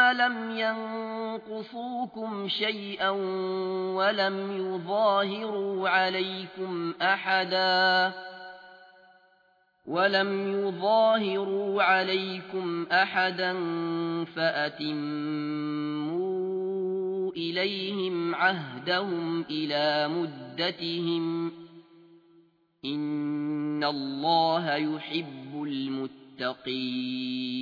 لم ينقصوكم شيئا ولم يظاهروا عليكم أحدا ولم يظاهروا عليكم أحدا فأتموا إليهم عهدهم إلى مدتهم إن الله يحب المتقين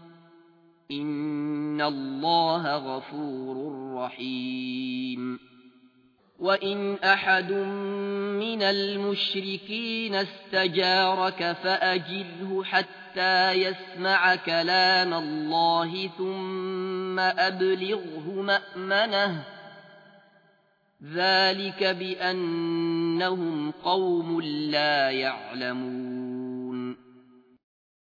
إن الله غفور رحيم وإن أحد من المشركين استجارك فأجره حتى يسمع كلام الله ثم أبلغه مأمنه ذلك بأنهم قوم لا يعلمون